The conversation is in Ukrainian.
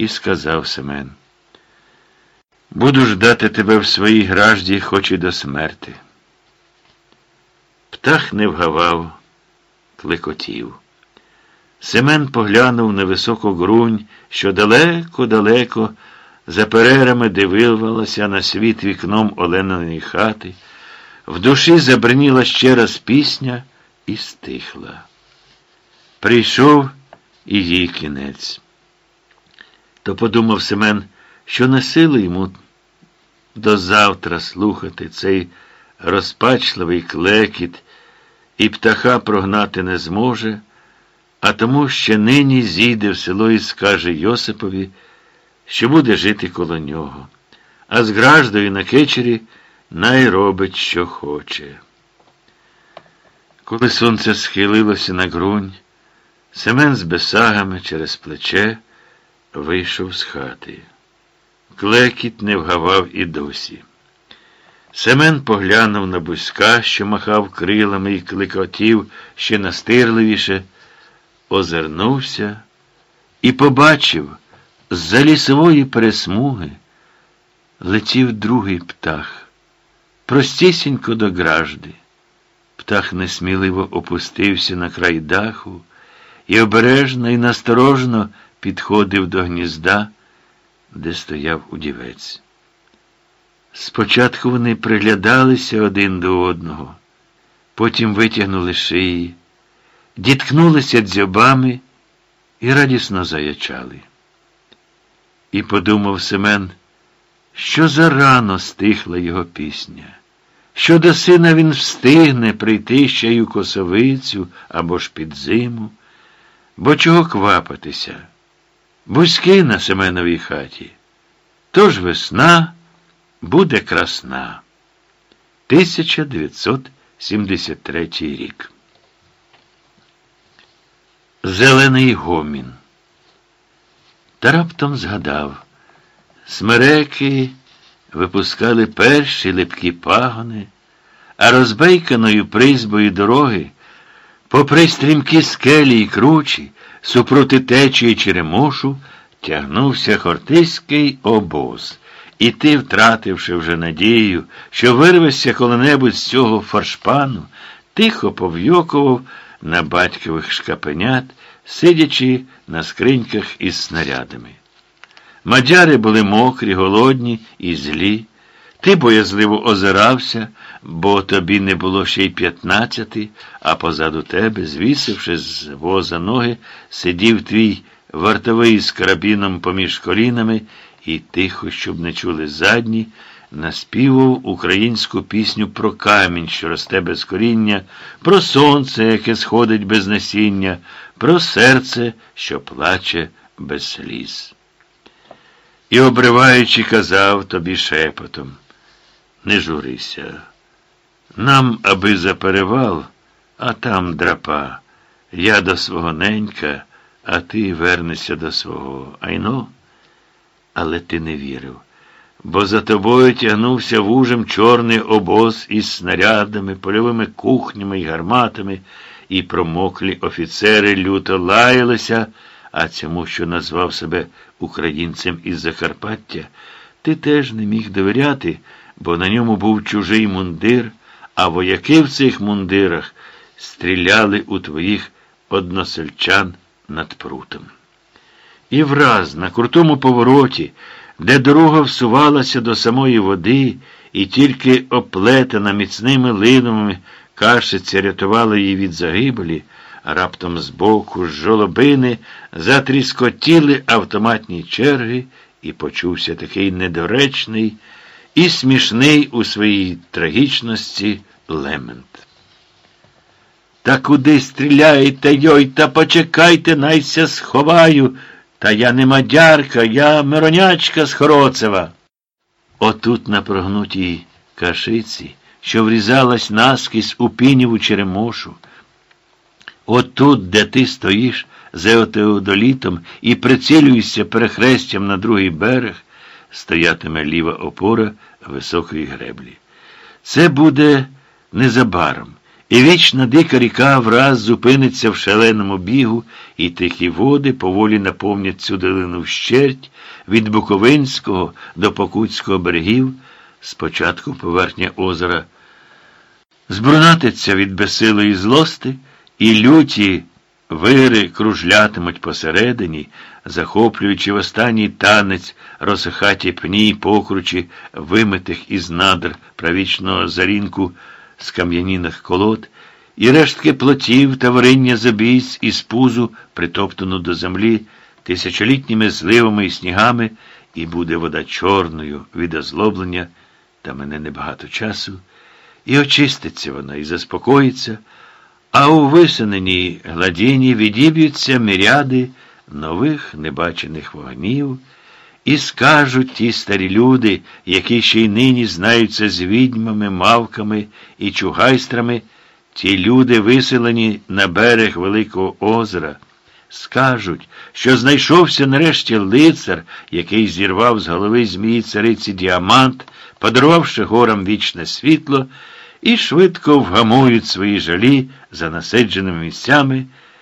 і сказав Семен. Буду ждати тебе в своїй гражді, хоч і до смерти. Птах не вгавав, клекотів. Семен поглянув на високу грунь, що далеко-далеко за перерами дивилася на світ вікном Олениної хати. В душі забриніла ще раз пісня і стихла. Прийшов і їй кінець. То подумав Семен, що не сили йому до завтра слухати цей розпачливий клекіт, і птаха прогнати не зможе, а тому ще нині зійде в село і скаже Йосипові, що буде жити коло нього, а з граждою на кечері най робить, що хоче. Коли сонце схилилося на грунь, Семен з бесагами через плече вийшов з хати. Клекіт не вгавав і досі. Семен поглянув на бузька, що махав крилами і кликотів ще настирливіше, озирнувся і побачив, з-за лісової пересмуги летів другий птах, простісінько до гражди. Птах несміливо опустився на край даху і обережно і насторожно підходив до гнізда, де стояв удівець. Спочатку вони приглядалися один до одного, потім витягнули шиї, діткнулися дзьобами і радісно заячали. І подумав Семен, що зарано стихла його пісня, що до сина він встигне прийти ще й у косовицю або ж під зиму, бо чого квапитися? Бузьки на Семеновій хаті. Тож весна буде красна. 1973 рік. Зелений гомін. Та раптом згадав, смереки випускали перші липкі пагони, а розбейканою призбою дороги, попри стрімкі скелі й кручі, супроти течії черемошу, тягнувся хортиський обоз. І ти, втративши вже надію, що вирвешся коли-небудь з цього фаршпану, тихо повйокував на батькових шкапенят, сидячи на скриньках із снарядами. Мадяри були мокрі, голодні і злі. Ти боязливо озирався, бо тобі не було ще й п'ятнадцяти, а позаду тебе, звісивши з воза ноги, сидів твій вартовий з карабіном поміж колінами і тихо, щоб не чули задні, наспівав українську пісню про камінь, що росте без коріння, про сонце, яке сходить без насіння, про серце, що плаче без сліз. І, обриваючи, казав тобі шепотом, не журися. Нам, аби за перевал, а там драпа. Я до свого ненька, а ти вернешся до свого. Айно? Але ти не вірив, бо за тобою тягнувся вужем чорний обоз із снарядами, польовими кухнями й гарматами, і промоклі офіцери люто лаялися, а цьому, що назвав себе українцем із Закарпаття, ти теж не міг довіряти, бо на ньому був чужий мундир, а вояки в цих мундирах стріляли у твоїх односельчан над прутом. І враз на крутому повороті, де дорога всувалася до самої води, і тільки оплетена міцними линами кашиця рятувала її від загибелі, раптом збоку, з жолобини, затріскотіли автоматні черги, і почувся такий недоречний і смішний у своїй трагічності лемент. Та куди стріляєте, йой, та почекайте, найся сховаю. Та я не мадярка, я миронячка з Хороцева. Отут на прогнутій кашиці, що врізалась наскізь у пініву черемошу. Отут, де ти стоїш за отеодолітом і прицілюєшся перехрестям на другий берег, стоятиме ліва опора високої греблі. Це буде незабаром, І вічна дика ріка враз зупиниться в шаленому бігу, і тихі води поволі наповнять цю долину вщерть від Буковинського до Покутського берегів, спочатку поверхня озера, збрунатиться від безсилої злости, і люті вири кружлятимуть посередині, захоплюючи в останній танець розсихаті пні покручі, вимитих із надр правічного зарінку з кам'яніних колод, і рештки плотів та вариння забійць із пузу, притоптану до землі, тисячолітніми зливами і снігами, і буде вода чорною від озлоблення, та мене небагато часу, і очиститься вона, і заспокоїться, а у висуненій гладіні відіб'ються міряди нових небачених вогнів. І скажуть ті старі люди, які ще й нині знаються з відьмами, мавками і чугайстрами, ті люди, виселені на берег Великого озера, скажуть, що знайшовся нарешті лицар, який зірвав з голови змії цариці діамант, подарувавши горам вічне світло, і швидко вгамують свої жалі за насидженими місцями.